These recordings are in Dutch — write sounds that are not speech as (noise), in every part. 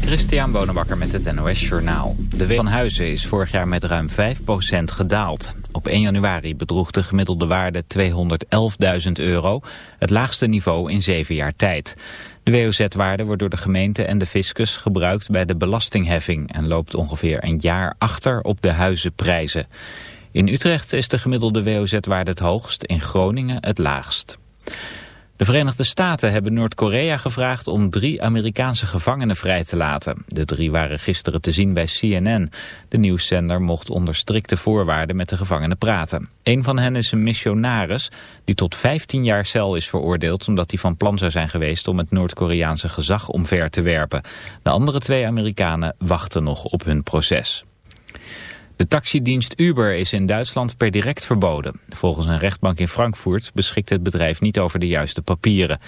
Christian Bonenbakker met het NOS Journaal. De W van Huizen is vorig jaar met ruim 5% gedaald. Op 1 januari bedroeg de gemiddelde waarde 211.000 euro, het laagste niveau in zeven jaar tijd. De WOZ-waarde wordt door de gemeente en de fiscus gebruikt bij de belastingheffing... en loopt ongeveer een jaar achter op de huizenprijzen. In Utrecht is de gemiddelde WOZ-waarde het hoogst, in Groningen het laagst. De Verenigde Staten hebben Noord-Korea gevraagd om drie Amerikaanse gevangenen vrij te laten. De drie waren gisteren te zien bij CNN. De nieuwszender mocht onder strikte voorwaarden met de gevangenen praten. Een van hen is een missionaris die tot 15 jaar cel is veroordeeld... omdat hij van plan zou zijn geweest om het Noord-Koreaanse gezag omver te werpen. De andere twee Amerikanen wachten nog op hun proces. De taxidienst Uber is in Duitsland per direct verboden. Volgens een rechtbank in Frankfurt beschikt het bedrijf niet over de juiste papieren.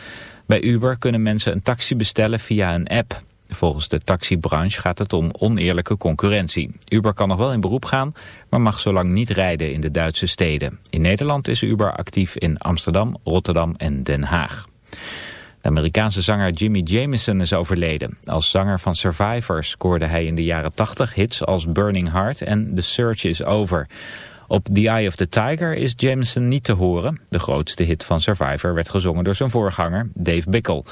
Bij Uber kunnen mensen een taxi bestellen via een app. Volgens de taxibranche gaat het om oneerlijke concurrentie. Uber kan nog wel in beroep gaan, maar mag zolang niet rijden in de Duitse steden. In Nederland is Uber actief in Amsterdam, Rotterdam en Den Haag. De Amerikaanse zanger Jimmy Jamison is overleden. Als zanger van Survivor scoorde hij in de jaren 80 hits als Burning Heart en The Search is Over. Op The Eye of the Tiger is Jameson niet te horen. De grootste hit van Survivor werd gezongen door zijn voorganger Dave Bickle.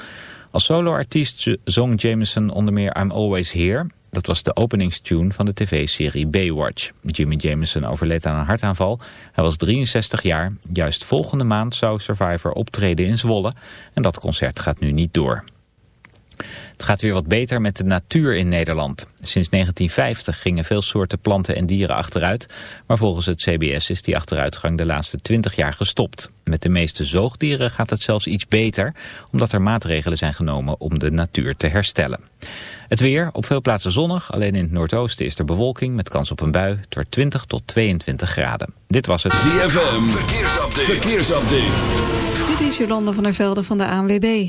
Als soloartiest zong Jameson onder meer I'm Always Here... Dat was de openingstune van de tv-serie Baywatch. Jimmy Jameson overleed aan een hartaanval. Hij was 63 jaar. Juist volgende maand zou Survivor optreden in Zwolle. En dat concert gaat nu niet door. Het gaat weer wat beter met de natuur in Nederland. Sinds 1950 gingen veel soorten planten en dieren achteruit, maar volgens het CBS is die achteruitgang de laatste 20 jaar gestopt. Met de meeste zoogdieren gaat het zelfs iets beter, omdat er maatregelen zijn genomen om de natuur te herstellen. Het weer, op veel plaatsen zonnig, alleen in het noordoosten is er bewolking met kans op een bui. Het wordt 20 tot 22 graden. Dit was het ZFM, verkeersupdate. verkeersupdate. Dit is Jolanda van der Velde van de ANWB.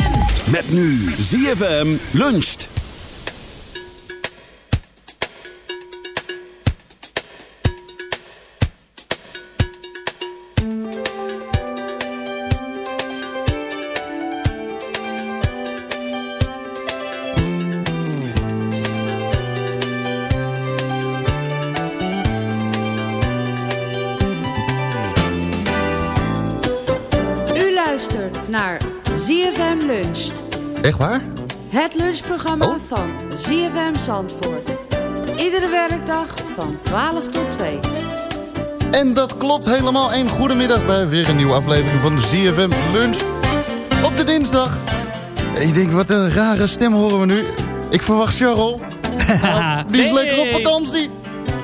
Met nu ZFM luncht. Echt waar? Het lunchprogramma Oh. van ZFM Zandvoort. Iedere werkdag van 12 tot 2. En dat klopt helemaal. Een goedemiddag bij weer een nieuwe aflevering van de ZFM Lunch. Op de dinsdag. Ik denk, wat een rare stem horen we nu. Ik verwacht Charles. (laughs) die is lekker op vakantie.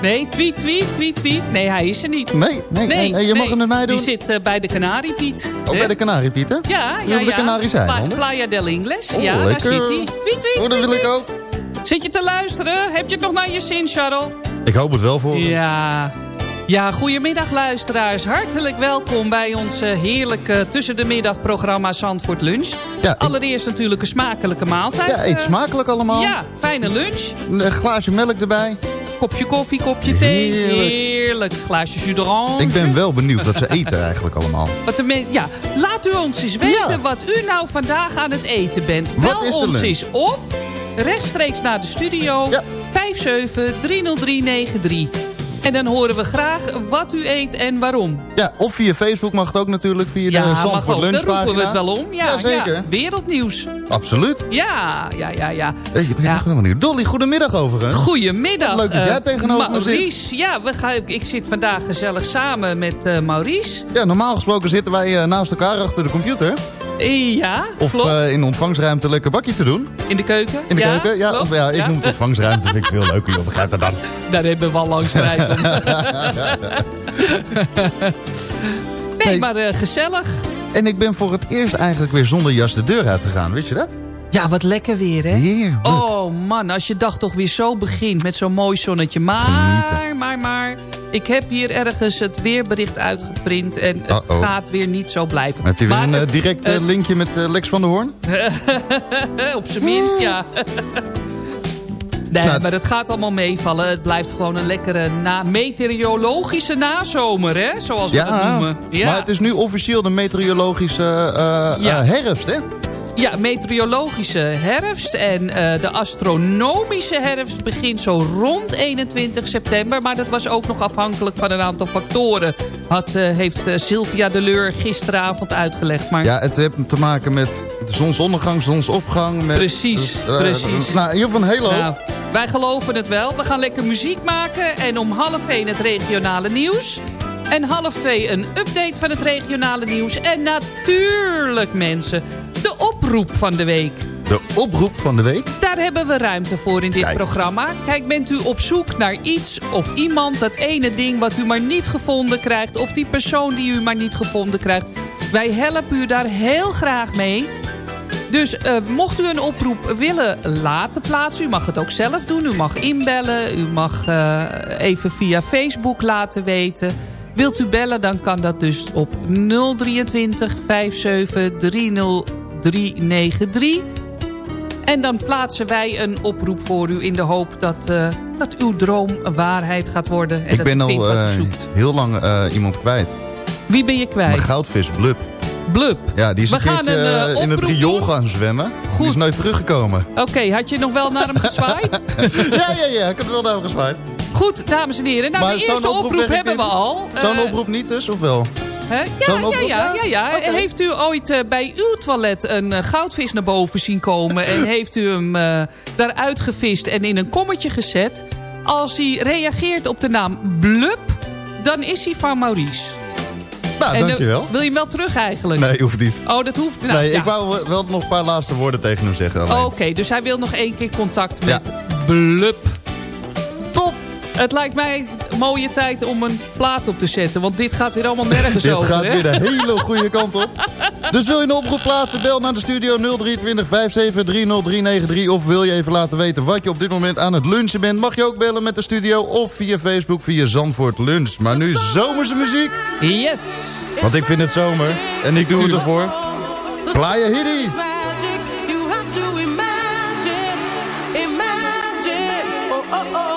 Nee, tweet, tweet, tweet, tweet. Nee, hij is er niet. Nee, nee, nee. nee je mag hem met mij doen. Die zit uh, bij de Canariepiet. Oh, bij de Canariepiet, hè? Ja, ja, ja. de Canarische Pla Playa del Ingles. Oh, ja, lekker. daar zit hij. Tweet, tweet, Oh, dat wil ik ook. Zit je te luisteren? Heb je het nog naar je zin, Charles? Ik hoop het wel voor hem. Ja. Ja, goedemiddag luisteraars. Hartelijk welkom bij ons uh, heerlijke tussen de middag programma Zandvoort Lunch. Ja, ik... Allereerst natuurlijk een smakelijke maaltijd. Ja, eet smakelijk allemaal. Ja, fijne lunch. Een glaasje melk erbij. Kopje koffie, kopje thee. Heerlijk. Heerlijk. Glaasje jus d'orange. Ik ben wel benieuwd wat ze eten eigenlijk allemaal. Wat de ja, laat u ons eens weten ja. wat u nou vandaag aan het eten bent. Wat Bel is ons eens op. Rechtstreeks naar de studio. Ja. 5730393. En dan horen we graag wat u eet en waarom. Ja, of via Facebook mag het ook natuurlijk. Via ja, de Zandvoort Lunchpagina. Daar roepen we het wel om. Ja, ja zeker. Ja, wereldnieuws. Absoluut. Ja, ja, ja, ja. Hey, je bent ja. helemaal nieuw. Dolly, goedemiddag overigens. Goedemiddag. Wat leuk dat jij uh, tegenover me zit. Maurice, ja, we gaan, ik zit vandaag gezellig samen met uh, Maurice. Ja, normaal gesproken zitten wij uh, naast elkaar achter de computer. Ja, Of uh, in de ontvangstruimte lekker bakje te doen. In de keuken? In de ja, keuken, ja. Of, ja ik ja. noem het ontvangsruimte, vind ik veel leuker, joh. Begrijp dat dan. (laughs) Daar hebben we al lang strijd om. (laughs) nee, Nee. maar uh, gezellig. En ik ben voor het eerst eigenlijk weer zonder jas de deur uitgegaan, weet je dat? Ja, wat lekker weer, hè? Heerlijk. Oh man, als je dag toch weer zo begint met zo'n mooi zonnetje. Maar, Genieten. maar, maar... Ik heb hier ergens het weerbericht uitgeprint en het gaat weer niet zo blijven. Heb je weer Maar een het- direct uh, het- linkje met uh, Lex van der Hoorn? (laughs) Op zijn minst, ja. (laughs) Nee, Nou, maar het gaat allemaal meevallen. Het blijft gewoon een lekkere na meteorologische nazomer, hè? Zoals we dat noemen. Ja. maar het is nu officieel de meteorologische Ja. herfst, hè? Ja, meteorologische herfst en eh, de astronomische herfst begint zo rond 21 september. Maar dat was ook nog afhankelijk van een aantal factoren. Had, eh, heeft eh, Sylvia de Leur gisteravond uitgelegd. Maar Ja, het heeft te maken met de zonsondergang, zonsopgang. Met, Precies, precies. Nou, in ieder geval een hele hoop. Nou, wij geloven het wel. We gaan lekker muziek maken. En om half één het regionale nieuws. En half twee een update van het regionale nieuws. En natuurlijk mensen, oproep van de week. De oproep van de week. Daar hebben we ruimte voor in dit Kijk. programma. Kijk, bent u op zoek naar iets of iemand, dat ene ding wat u maar niet gevonden krijgt... of die persoon die u maar niet gevonden krijgt... wij helpen u daar heel graag mee. Dus eh, mocht u een oproep willen laten plaatsen... u mag het ook zelf doen, u mag inbellen... u mag eh, even via Facebook laten weten... Wilt u bellen, dan kan dat dus op 023 57 30 393. En dan plaatsen wij een oproep voor u in de hoop dat, eh, dat uw droom waarheid gaat worden. En ik dat ben al wat eh, heel lang eh, iemand kwijt. Wie ben je Mijn kwijt? goudvis, Blub. Blub. Ja, die is We een gaan keertje een, in het riool gaan zwemmen. Die Goed. is nooit teruggekomen. Oké, had je nog wel naar hem gezwaaid? (laughs) ja, ja, ja. Ik heb wel naar hem gezwaaid. Goed, dames en heren. Nou, Maar de eerste oproep oproep, hebben we al. Zo'n oproep niet dus, of wel? Hè? Ja, ja, ja, ja. Heeft u ooit eh, bij uw toilet een eh, goudvis naar boven zien komen... en (laughs) heeft u hem eh, daaruit gevist en in een kommetje gezet... als hij reageert op de naam Blub, dan is hij van Maurice. Nou, En, dankjewel. wil je hem wel terug eigenlijk? Nee, hoeft niet. Oh, dat hoeft... Nou, nee, ja. ik wou wel nog een paar laatste woorden tegen hem zeggen. Oké, dus hij wil nog één keer contact Ja. met Blub. Het lijkt mij een mooie tijd om een plaat op te zetten. Want dit gaat weer allemaal nergens Dit over. gaat hè? weer de hele goede kant op. Dus wil je een oproep plaatsen, bel naar de studio 023 57 30393. Of wil je even laten weten wat je op dit moment aan het lunchen bent... mag je ook bellen met de studio of via Facebook via Zandvoort Lunch. Maar nu zomerse muziek, Yes! want ik vind het zomer. En ik doe het ervoor. Playa Hiddy! Finally she's yours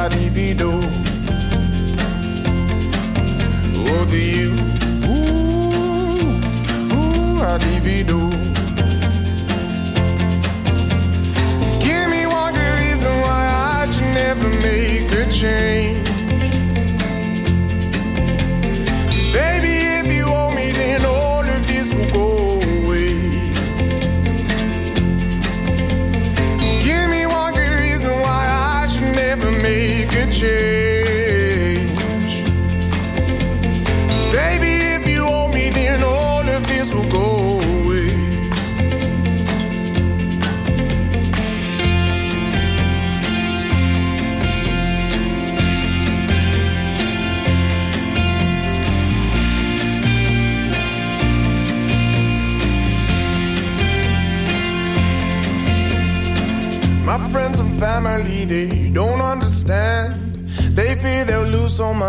ooh, I divido. Over you. Ooh, ooh, I divido. Give me one good reason why I should never make a change.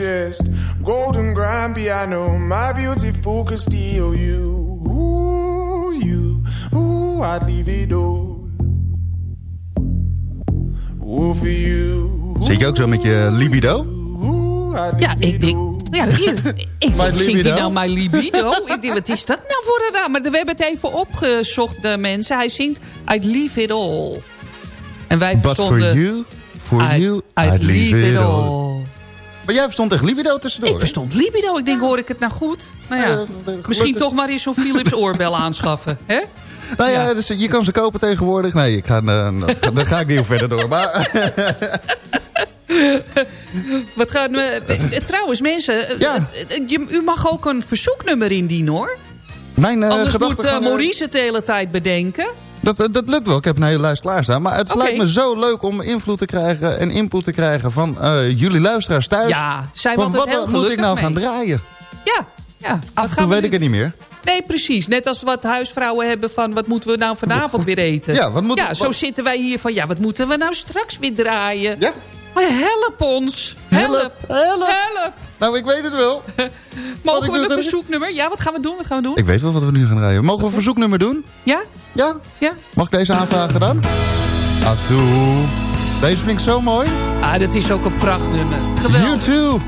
Chest, golden grand piano, my beautiful Castillo, you, ooh, you, ooh, I'd leave it all. Ooh, for you, Zit je ook zo met je libido? Ja, ik denk... Ja, hier, ik (laughs) Mijn zingt hij nou mijn libido? Ik denk, wat is dat nou voor een raar? Maar we hebben het even opgezocht, de mensen. Hij zingt I'd leave it all. En wij But for verstonden... you, for you, I'd leave it all. Maar jij verstond echt libido tussendoor. Ik verstond libido. Ik denk, hoor ik het nou goed? Nou ja, Ja, gelukkig. misschien toch maar eens zo'n Philips oorbel aanschaffen. Hè? Nou ja, Ja. Dus je kan ze kopen tegenwoordig. Nee, ik ga, eh, daar ga ik niet verder door. Maar (laughs) Wat gaan we... eh, Trouwens, mensen, eh, Ja. eh, je, u mag ook een verzoeknummer indienen, hoor. mijn eh Anders moet eh, eh, Maurice het de hele tijd bedenken. Dat, dat lukt wel. Ik heb een hele lijst klaarstaan. Maar het lijkt me zo leuk om invloed te krijgen en input te krijgen van eh, jullie luisteraars thuis. Ja, altijd wat heel moet ik nou mee. gaan draaien? Ja, ja. Af en toe we weet nu- ik het niet meer. Nee, precies. Net als wat huisvrouwen hebben van... wat moeten we nou vanavond weer eten? Ja, wat moet- ja zo wat- zitten wij hier van... ja, wat moeten we nou straks weer draaien? Ja? Oh, help ons. Help. Help, help. Nou, ik weet het wel. (laughs) Mogen we een verzoeknummer? Ja, wat gaan we doen? Wat gaan we doen? Ik weet wel wat we nu gaan draaien. Mogen we een verzoeknummer doen? Ja? Ja? Ja? Mag ik deze aanvragen dan? Atoe. Deze vind ik zo mooi. Ah, dat is ook een prachtnummer. You Geweldig. too.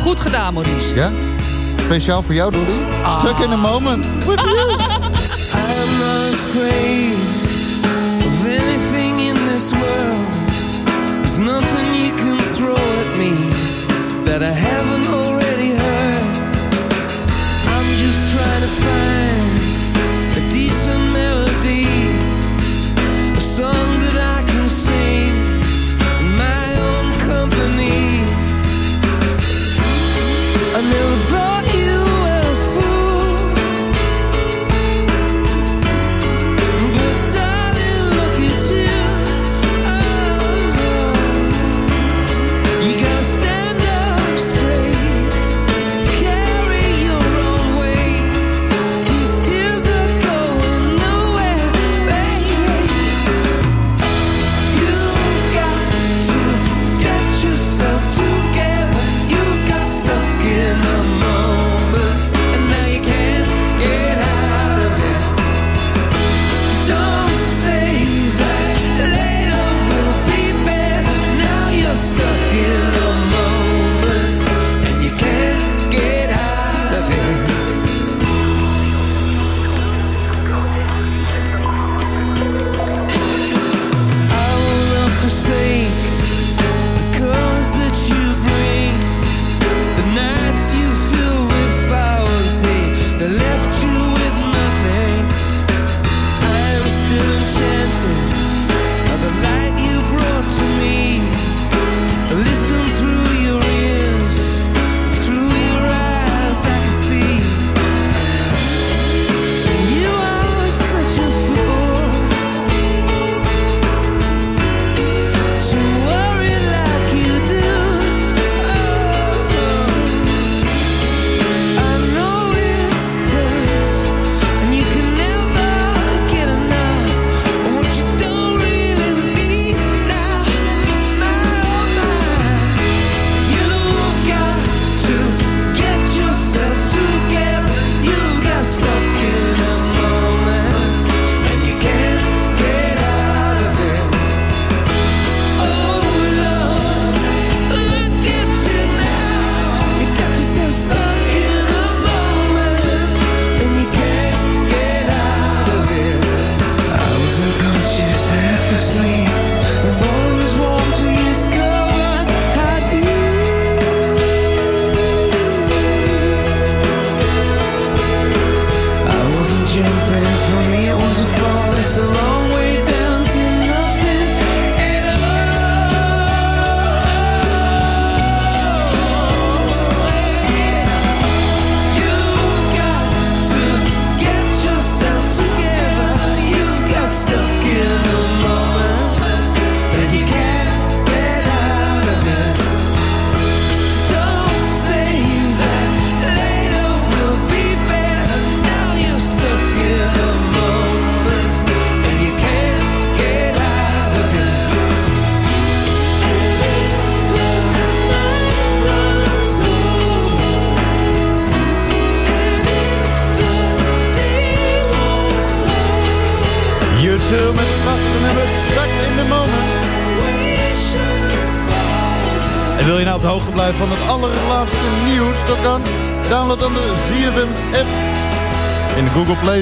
Goed gedaan, Maurice. Ja? Speciaal voor jou, Dolly. Ah. Stuck in a moment. With you. I'm afraid of anything in this world. There's nothing that I haven't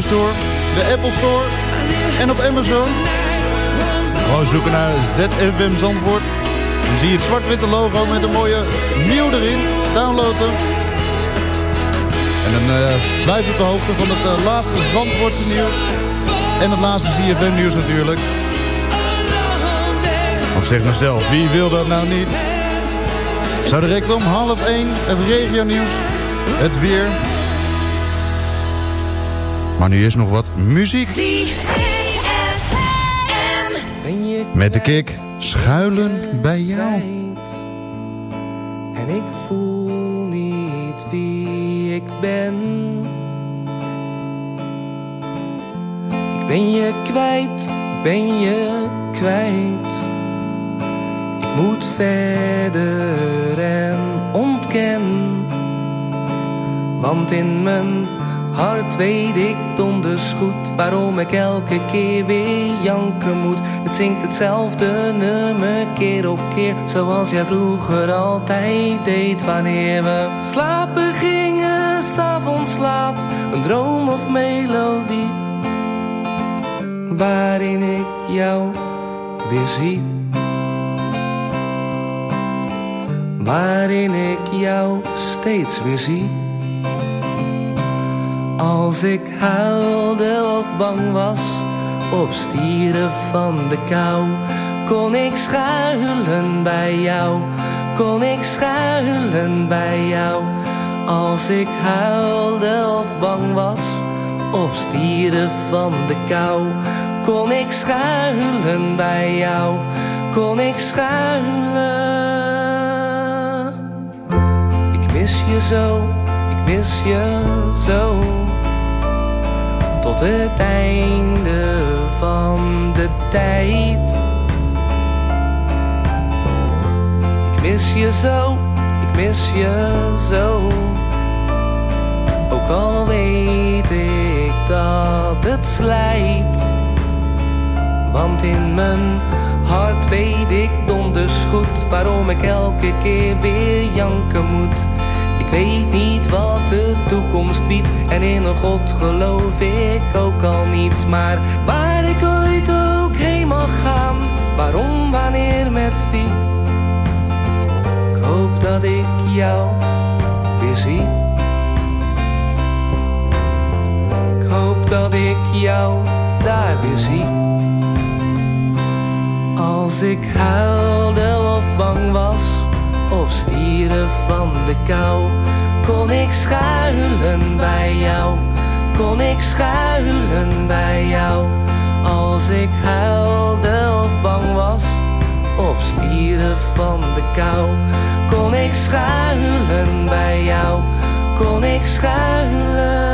Store, de Apple Store en op Amazon. Gewoon zoeken naar ZFM Zandvoort. Dan zie je het zwart-witte logo met een mooie nieuw erin. Download hem. En dan uh, blijf op de hoogte van het uh, laatste Zandvoortse nieuws. En het laatste ZFM nieuws natuurlijk. Want zeg maar zelf, wie wil dat nou niet? Zo direct om half 1 het regio nieuws. Het weer. Maar nu is nog wat muziek. Met de kick schuilen bij jou. En ik voel niet wie ik ben. Ik ben je kwijt, ik ben je kwijt. Ik moet verder en ontken. Want in mijn hart weet ik donders goed waarom ik elke keer weer janken moet. Het zingt hetzelfde nummer keer op keer, zoals jij vroeger altijd deed wanneer we slapen gingen, s'avonds laat. Een droom of melodie, waarin ik jou weer zie. Waarin ik jou steeds weer zie. Als ik huilde of bang was, of stieren van de kou, kon ik schuilen bij jou, kon ik schuilen bij jou. Als ik huilde of bang was, of stieren van de kou, kon ik schuilen bij jou, kon ik schuilen. Ik mis je zo, mis je zo tot het einde van de tijd. Ik mis je zo, ik mis je zo. Ook al weet ik dat het slijt. Want in mijn hart weet ik donders goed waarom ik elke keer weer janken moet. Ik weet niet wat de toekomst biedt. En in een God geloof ik ook al niet. Maar waar ik ooit ook heen mag gaan Waarom, wanneer, met wie? Ik hoop dat ik jou weer zie. Ik hoop dat ik jou daar weer zie. Als ik huilde of bang was of stieren van de kou. Kon ik schuilen bij jou, kon ik schuilen bij jou. Als ik huilde of bang was, of stieren van de kou. Kon ik schuilen bij jou, kon ik schuilen.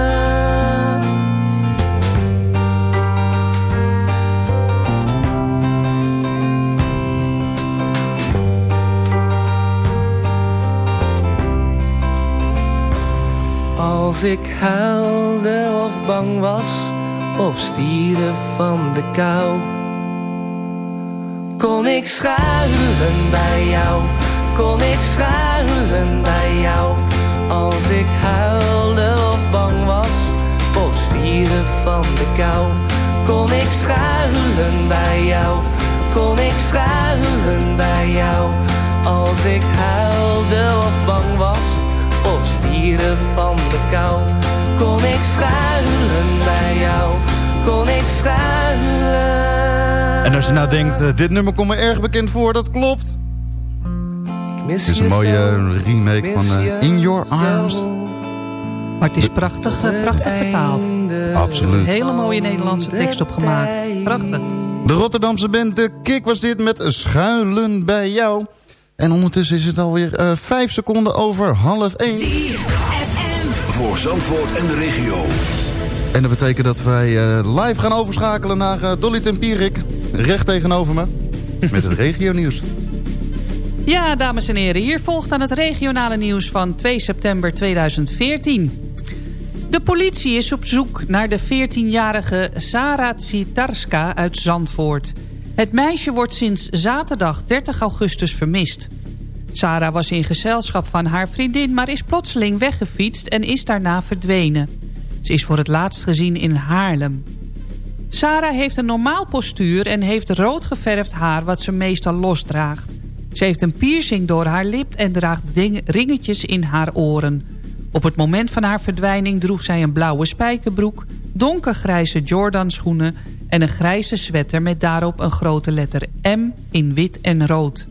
Als ik huilde of bang was, of stieren van de kou. Kon ik schuilen bij jou, kon ik schuilen bij jou. Als ik huilde of bang was, of stieren van de kou. Kon ik schuilen bij jou, kon ik schuilen bij jou. Als ik huilde of bang was of stieren van de kou. Kon ik schuilen bij jou, kon ik schuilen. En als je nou denkt, uh, dit nummer komt me erg bekend voor, dat klopt. Ik mis Het is een mooie remake van uh, In Your Arms. Maar het is prachtig, uh, prachtig vertaald. Absoluut. Hele mooie Nederlandse tekst opgemaakt. Prachtig. De Rotterdamse band De Kick was dit met Schuilen bij jou. En ondertussen is het alweer uh, vijf seconden over half één. Voor Zandvoort en de regio. En dat betekent dat wij uh, live gaan overschakelen naar uh, Dolly Tempierik. Recht tegenover me. Met het regio nieuws. Ja, dames en heren. Hier volgt aan het regionale nieuws van 2 september 2014. De politie is op zoek naar de 14-jarige Sarah Tsitarska uit Zandvoort... Het meisje wordt sinds zaterdag 30 augustus vermist. Sarah was in gezelschap van haar vriendin... maar is plotseling weggefietst en is daarna verdwenen. Ze is voor het laatst gezien in Haarlem. Sarah heeft een normaal postuur en heeft rood geverfd haar... wat ze meestal losdraagt. Ze heeft een piercing door haar lip en draagt ringetjes in haar oren. Op het moment van haar verdwijning droeg zij een blauwe spijkerbroek... donkergrijze Jordan-schoenen en een grijze sweater... met daarop een grote letter M in wit en rood.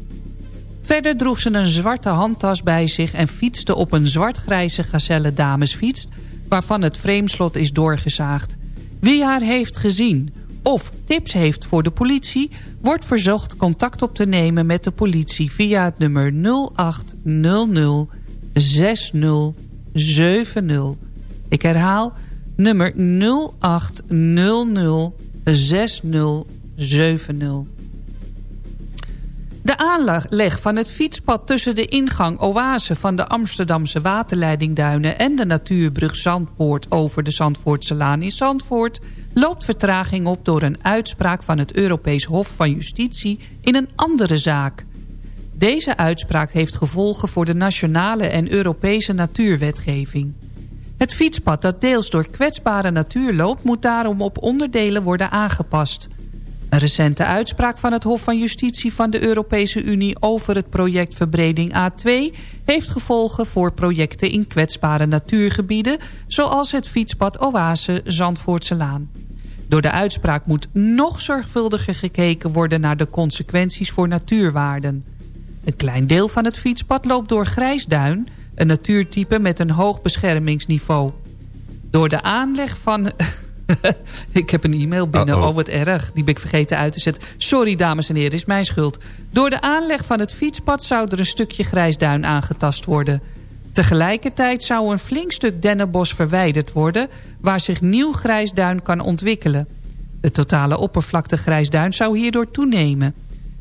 Verder droeg ze een zwarte handtas bij zich... en fietste op een zwart-grijze gazelle damesfiets... waarvan het frameslot is doorgezaagd. Wie haar heeft gezien of tips heeft voor de politie... wordt verzocht contact op te nemen met de politie... via het nummer 0800 6070. Ik herhaal, nummer 0800 6070. De aanleg van het fietspad tussen de ingang Oase van de Amsterdamse waterleidingduinen en de natuurbrug Zandpoort over de Zandvoortse Laan in Zandvoort loopt vertraging op door een uitspraak van het Europees Hof van Justitie in een andere zaak. Deze uitspraak heeft gevolgen voor de nationale en Europese natuurwetgeving. Het fietspad dat deels door kwetsbare natuur loopt moet daarom op onderdelen worden aangepast. Een recente uitspraak van het Hof van Justitie van de Europese Unie over het project Verbreding A2 heeft gevolgen voor projecten in kwetsbare natuurgebieden zoals het fietspad Oase Zandvoortse Laan. Door de uitspraak moet nog zorgvuldiger gekeken worden naar de consequenties voor natuurwaarden. Een klein deel van het fietspad loopt door grijsduin, een natuurtype met een hoog beschermingsniveau. Door de aanleg van... (laughs) ik heb een e-mail binnen, oh wat erg. Die ben ik vergeten uit te zetten. Sorry dames en heren, is mijn schuld. Door de aanleg van het fietspad zou er een stukje grijsduin aangetast worden. Tegelijkertijd zou een flink stuk dennenbos verwijderd worden... waar zich nieuw grijsduin kan ontwikkelen. De totale oppervlakte grijsduin zou hierdoor toenemen.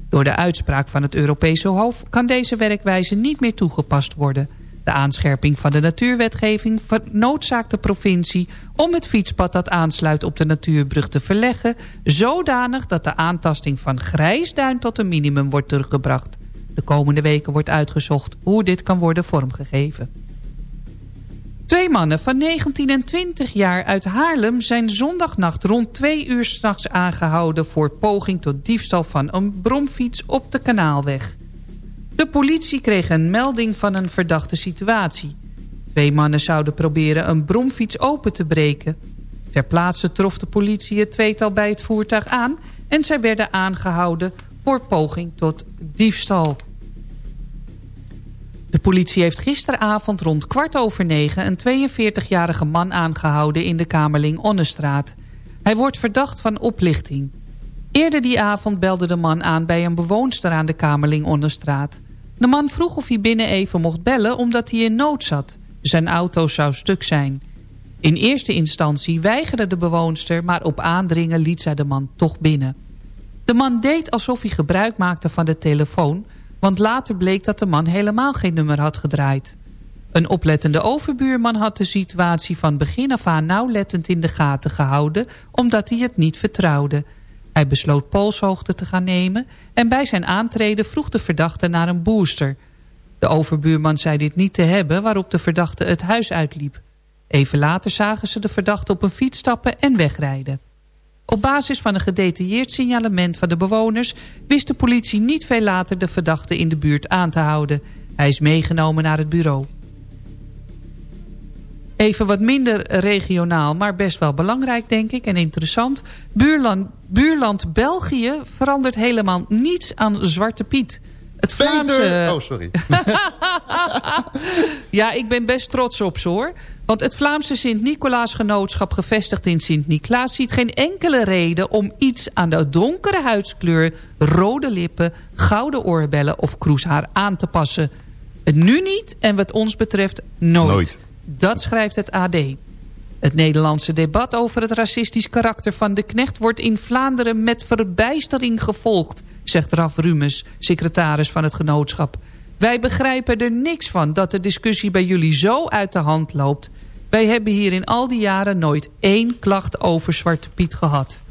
Door de uitspraak van het Europese Hof kan deze werkwijze niet meer toegepast worden. De aanscherping van de natuurwetgeving noodzaakt de provincie om het fietspad dat aansluit op de natuurbrug te verleggen... zodanig dat de aantasting van grijsduin tot een minimum wordt teruggebracht. De komende weken wordt uitgezocht hoe dit kan worden vormgegeven. Twee mannen van 19 en 20 jaar uit Haarlem zijn zondagnacht rond 2 uur s'nachts aangehouden... voor poging tot diefstal van een bromfiets op de Kanaalweg. De politie kreeg een melding van een verdachte situatie. Twee mannen zouden proberen een bromfiets open te breken. Ter plaatse trof de politie het tweetal bij het voertuig aan... en zij werden aangehouden voor poging tot diefstal. De politie heeft gisteravond rond kwart over negen... een 42-jarige man aangehouden in de Kamerling-Onnestraat. Hij wordt verdacht van oplichting. Eerder die avond belde de man aan bij een bewoonster aan de Kamerling-Onnestraat. De man vroeg of hij binnen even mocht bellen omdat hij in nood zat. Zijn auto zou stuk zijn. In eerste instantie weigerde de bewoonster... maar op aandringen liet zij de man toch binnen. De man deed alsof hij gebruik maakte van de telefoon... want later bleek dat de man helemaal geen nummer had gedraaid. Een oplettende overbuurman had de situatie van begin af aan nauwlettend in de gaten gehouden... omdat hij het niet vertrouwde. Hij besloot polshoogte te gaan nemen... en bij zijn aantreden vroeg de verdachte naar een booster. De overbuurman zei dit niet te hebben... waarop de verdachte het huis uitliep. Even later zagen ze de verdachte op een fiets stappen en wegrijden. Op basis van een gedetailleerd signalement van de bewoners... wist de politie niet veel later de verdachte in de buurt aan te houden. Hij is meegenomen naar het bureau. Even wat minder regionaal, maar best wel belangrijk denk ik en interessant. Buurland, buurland België verandert helemaal niets aan Zwarte Piet. Het Vlaamse... Peter! Oh, sorry. (laughs) Ja, ik ben best trots op ze hoor. Want het Vlaamse Sint-Nicolaasgenootschap gevestigd in Sint-Niklaas... ziet geen enkele reden om iets aan de donkere huidskleur... rode lippen, gouden oorbellen of kroeshaar aan te passen. Het nu niet en wat ons betreft nooit. Nooit. Dat schrijft het AD. Het Nederlandse debat over het racistisch karakter van de knecht... wordt in Vlaanderen met verbijstering gevolgd... zegt Raf Rumes, secretaris van het genootschap. Wij begrijpen er niks van dat de discussie bij jullie zo uit de hand loopt. Wij hebben hier in al die jaren nooit één klacht over Zwarte Piet gehad.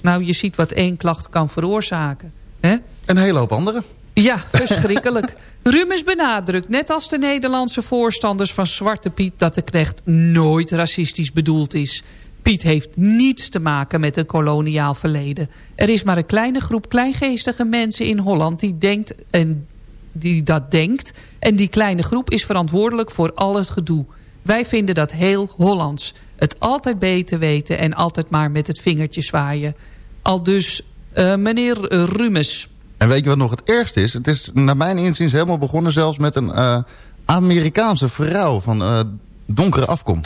Nou, je ziet wat één klacht kan veroorzaken. hè? Een hele hoop andere. Ja, verschrikkelijk. (laughs) Rumens benadrukt, net als de Nederlandse voorstanders van Zwarte Piet... dat de knecht nooit racistisch bedoeld is. Piet heeft niets te maken met een koloniaal verleden. Er is maar een kleine groep kleingeestige mensen in Holland... die, denkt en die dat denkt. En die kleine groep is verantwoordelijk voor al het gedoe. Wij vinden dat heel Hollands. Het altijd beter weten en altijd maar met het vingertje zwaaien. Al dus uh, meneer Rumes... En weet je wat nog het ergste is? Het is naar mijn inziens helemaal begonnen zelfs met een uh, Amerikaanse vrouw van uh, donkere afkom.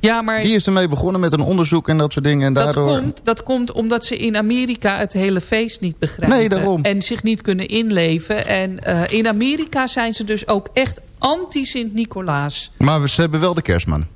Ja, maar... Die is ermee begonnen met een onderzoek en dat soort dingen. En daardoor... dat, komt, dat komt omdat ze in Amerika het hele feest niet begrijpen. Nee, daarom. En zich niet kunnen inleven. En uh, in Amerika zijn ze dus ook echt anti-Sint-Nicolaas. Maar ze hebben wel de kerstman.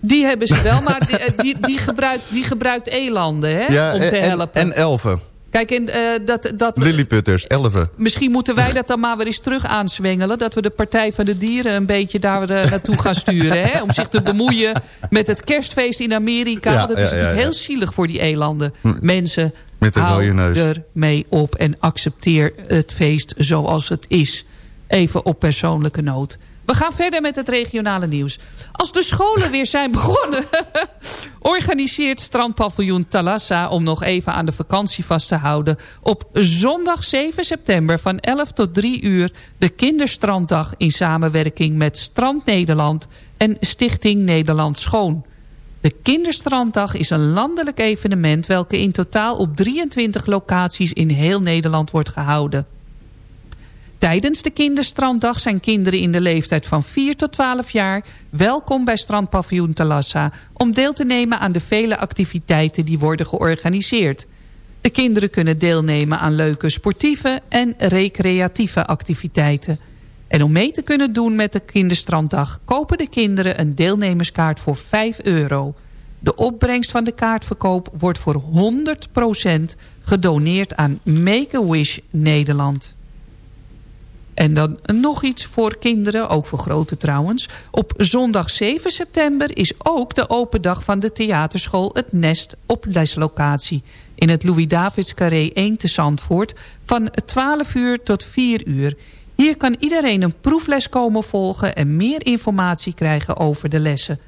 Die hebben ze wel, (laughs) maar die, die, die, gebruikt, die gebruikt elanden hè, ja, om te en, helpen. En elfen. Kijk, en, uh, dat, dat, Lilliputters, elfen. Misschien moeten wij dat dan maar weer eens terug aanswengelen. Dat we de Partij van de Dieren een beetje daar uh, naartoe gaan sturen. Hè? Om zich te bemoeien met het kerstfeest in Amerika. Ja, dat is ja, natuurlijk ja, heel zielig voor die elanden. Mensen, Met hou neus. ermee op en accepteer het feest zoals het is. Even op persoonlijke noot. We gaan verder met het regionale nieuws. Als de scholen weer zijn begonnen... (laughs) organiseert strandpaviljoen Talassa... om nog even aan de vakantie vast te houden... op zondag 7 september van 11 tot 3 uur... de kinderstranddag in samenwerking met Strand Nederland... en Stichting Nederland Schoon. De Kinderstranddag is een landelijk evenement... welke in totaal op 23 locaties in heel Nederland wordt gehouden. Tijdens de kinderstranddag zijn kinderen in de leeftijd van 4 tot 12 jaar... welkom bij strandpaviljoen Talassa... om deel te nemen aan de vele activiteiten die worden georganiseerd. De kinderen kunnen deelnemen aan leuke sportieve en recreatieve activiteiten. En om mee te kunnen doen met de kinderstranddag... kopen de kinderen een deelnemerskaart voor 5 euro. De opbrengst van de kaartverkoop wordt voor 100% gedoneerd aan Make-A-Wish Nederland. En dan nog iets voor kinderen, ook voor grote trouwens. Op zondag 7 september is ook de open dag van de theaterschool Het Nest op leslocatie. In het Louis-Davids Carré 1 te Zandvoort van 12 uur tot 4 uur. Hier kan iedereen een proefles komen volgen en meer informatie krijgen over de lessen.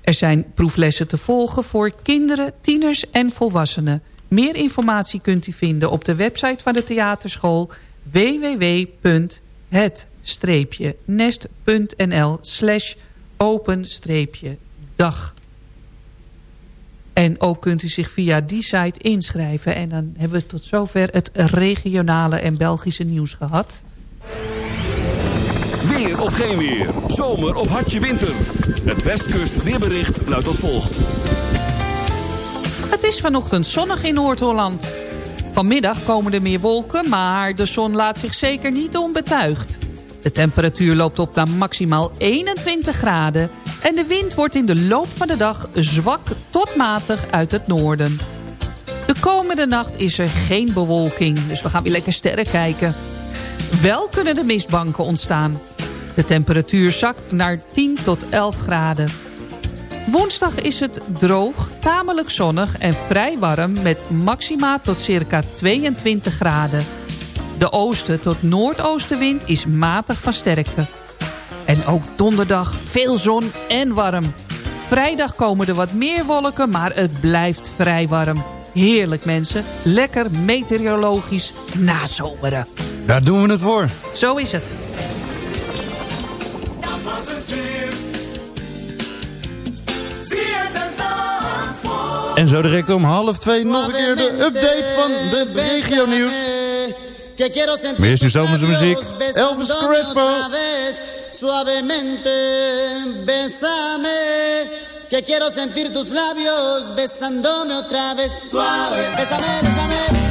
Er zijn proeflessen te volgen voor kinderen, tieners en volwassenen. Meer informatie kunt u vinden op de website van de theaterschool www.het-nest.nl slash open-dag. En ook kunt u zich via die site inschrijven. En dan hebben we tot zover het regionale en Belgische nieuws gehad. Weer of geen weer. Zomer of hartje winter. Het Westkust weerbericht luidt als volgt. Het is vanochtend zonnig in Noord-Holland. Vanmiddag komen er meer wolken, maar de zon laat zich zeker niet onbetuigd. De temperatuur loopt op naar maximaal 21 graden... en de wind wordt in de loop van de dag zwak tot matig uit het noorden. De komende nacht is er geen bewolking, dus we gaan weer lekker sterren kijken. Wel kunnen er mistbanken ontstaan. De temperatuur zakt naar 10 tot 11 graden. Woensdag is het droog, tamelijk zonnig en vrij warm... met maxima tot circa 22 graden. De oosten tot noordoostenwind is matig van sterkte. En ook donderdag veel zon en warm. Vrijdag komen er wat meer wolken, maar het blijft vrij warm. Heerlijk mensen, lekker meteorologisch nazomeren. Daar doen we het voor. Zo is het. En zo direct om half twee nog een keer de update van de regio nieuws. Nu zomerse muziek. Elvis Crespo. Suavemente, besame. Que quiero sentir tus labios besándome otra vez. Suave, besame, besame,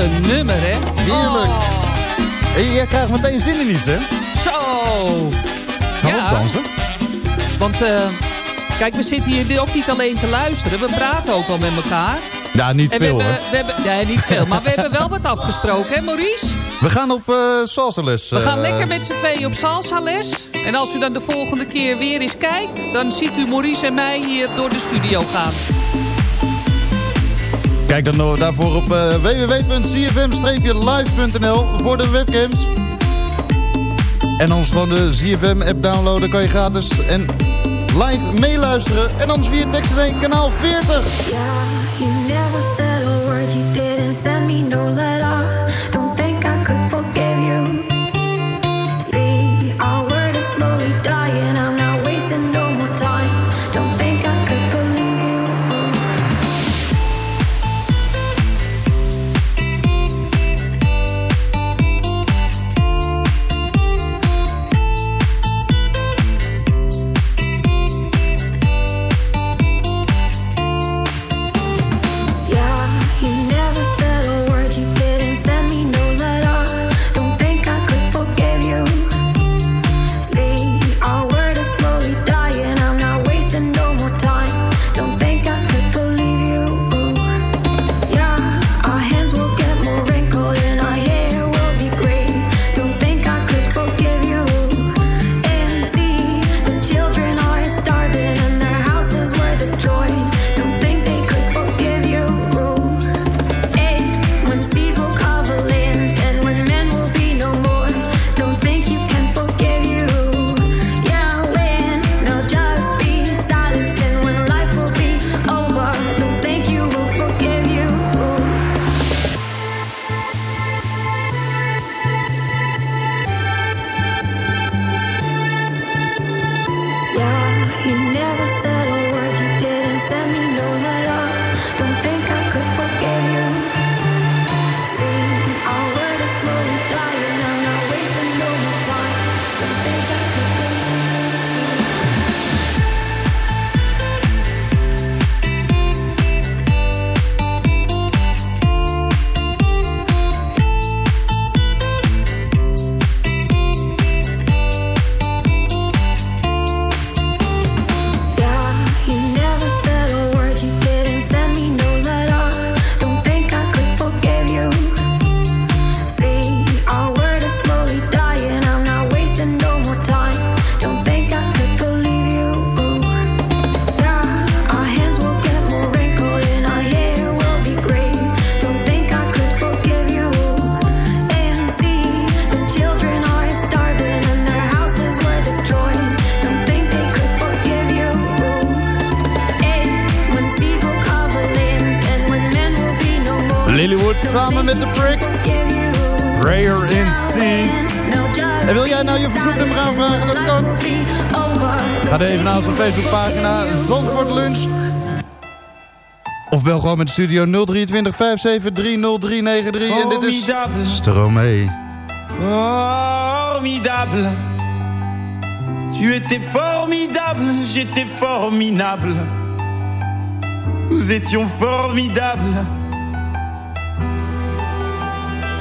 een nummer, hè? Heerlijk. Oh, En jij krijgt meteen zin in iets, hè? zo. Gaan we dansen? Want eh, kijk, we zitten hier ook niet alleen te luisteren. We praten ook al met elkaar. Ja, niet En we veel, hebben, hè? we hebben, nee, niet veel. Maar we hebben wel wat afgesproken, hè Maurice? We gaan op eh salsa les. We gaan eh, lekker met z'n tweeën op salsa les. En als u dan de volgende keer weer eens kijkt... dan ziet u Maurice en mij hier door de studio gaan. Kijk dan nog daarvoor op eh, www.cfm-live.nl voor de webcams. En anders gewoon de CFM-app downloaden. Kan je gratis en live meeluisteren. En anders via tekst 1 kanaal 40. You never said a word. Lilywood samen met de Prick. Prayer in Sea. En wil jij nou je verzoeknummer aanvragen? Dat kan. Ga dan even naar onze Facebookpagina Zandvoort Lunch. Of bel gewoon met de studio 023 57 30393. En dit is. Stromae. Formidable. Tu étais formidable, j'étais formidable. Nous étions formidables.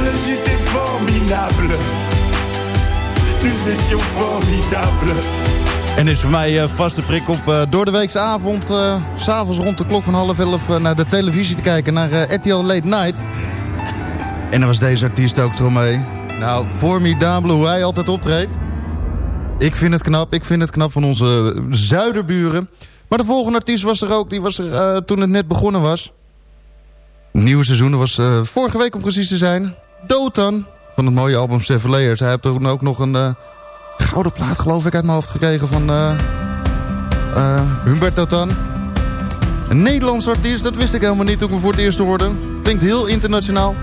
Formidable, j'étais formidable. Nous étions formidables. En is voor mij eh, vaste prik op eh, door de weekse avond, eh, s'avonds rond de klok van half elf eh, naar de televisie te kijken, naar RTL Late Night. En dan was deze artiest ook eromhee. Nou, formidabele hoe hij altijd optreedt. Ik vind het knap, ik vind het knap van onze zuiderburen. Maar de volgende artiest was er ook, die was er toen het net begonnen was. Nieuwe seizoen, dat was vorige week om precies te zijn. Dotan, van het mooie album Seven Layers. Hij heeft toen ook nog een... eh, gouden plaat geloof ik uit mijn hoofd gekregen van eh eh, Humberto Tan. Een Nederlands artiest, dat wist ik helemaal niet toen ik me voor het eerst hoorde. Klinkt heel internationaal.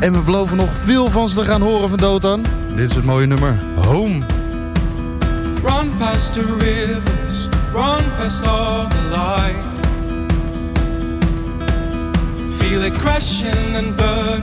En we beloven nog veel van ze te gaan horen van Dotan. Dit is het mooie nummer, Home. Run past the rivers, run past all the light. Feel it crashing and burn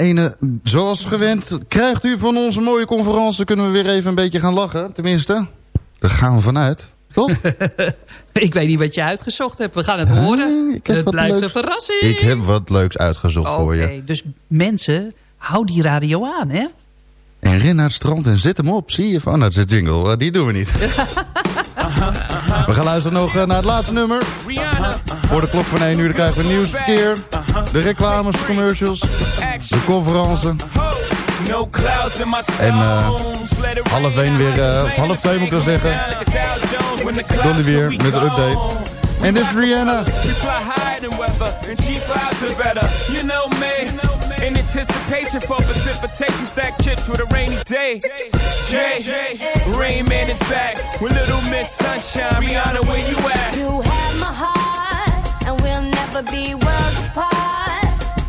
ene, zoals gewend, krijgt u van onze mooie conferentie... kunnen we weer even een beetje gaan lachen. Tenminste, daar gaan we vanuit. Toch? (laughs) Ik weet niet wat je uitgezocht hebt. We gaan het horen. Ik heb het wat blijft leuks- een verrassing. Ik heb wat leuks uitgezocht voor Oké, je. dus mensen, hou die radio aan, hè? En ren naar het strand en zet hem op. Zie je van, nou, dat is jingle. Eh, Die doen we niet. (laughs) we gaan luisteren nog eh, naar het laatste nummer. Voor de klok van 1 uur krijgen we nieuwsverkeer. De reclames, commercials. De conferentie. En eh, half 1 weer, of half 2 moet ik wel zeggen. Donnie weer met een update. En dit is Rihanna. In anticipation for precipitation, stack chips with a rainy day. Jay, Rain Man is back with Little Miss Sunshine. Rihanna, where you at? You have my heart, and we'll never be worlds apart.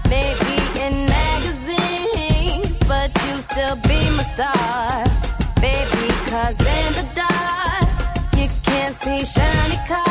Maybe in magazines, but you still be my star. Baby, cause in the dark, you can't see shiny cars.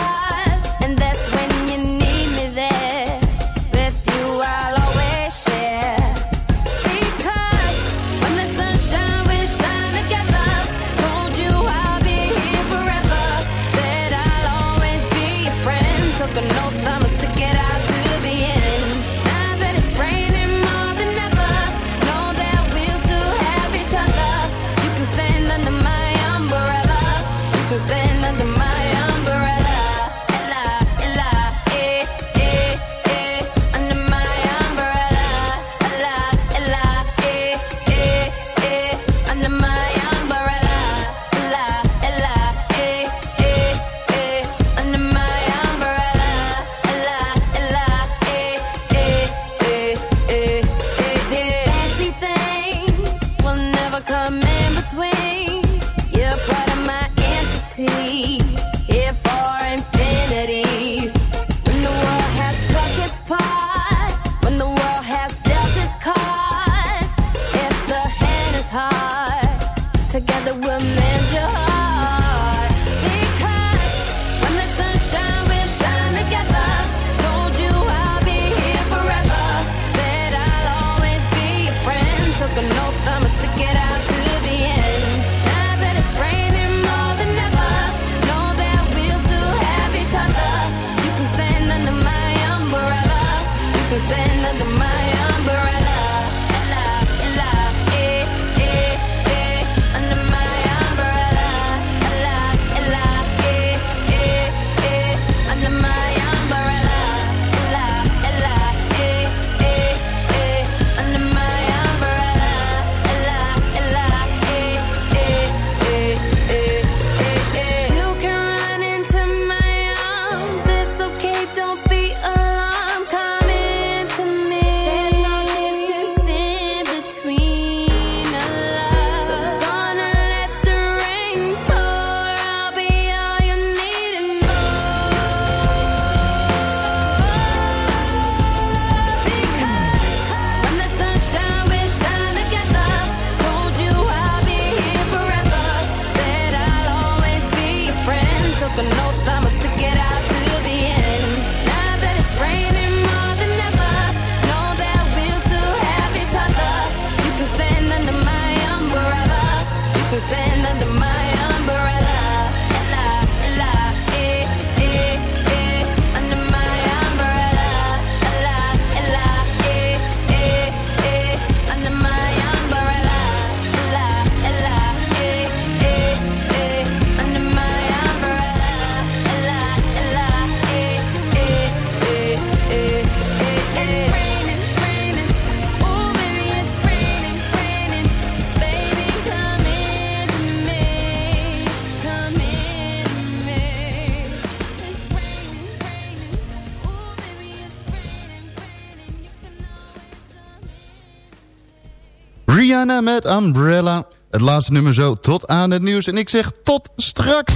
Rihanna met Umbrella. Het laatste nummer zo tot aan het nieuws. En ik zeg tot straks.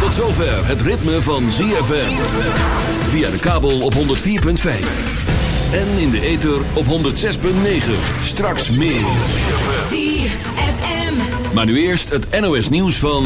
Tot zover het ritme van ZFM. Via de kabel op 104.5. En in de ether op 106.9. Straks meer. Maar nu eerst het NOS nieuws van...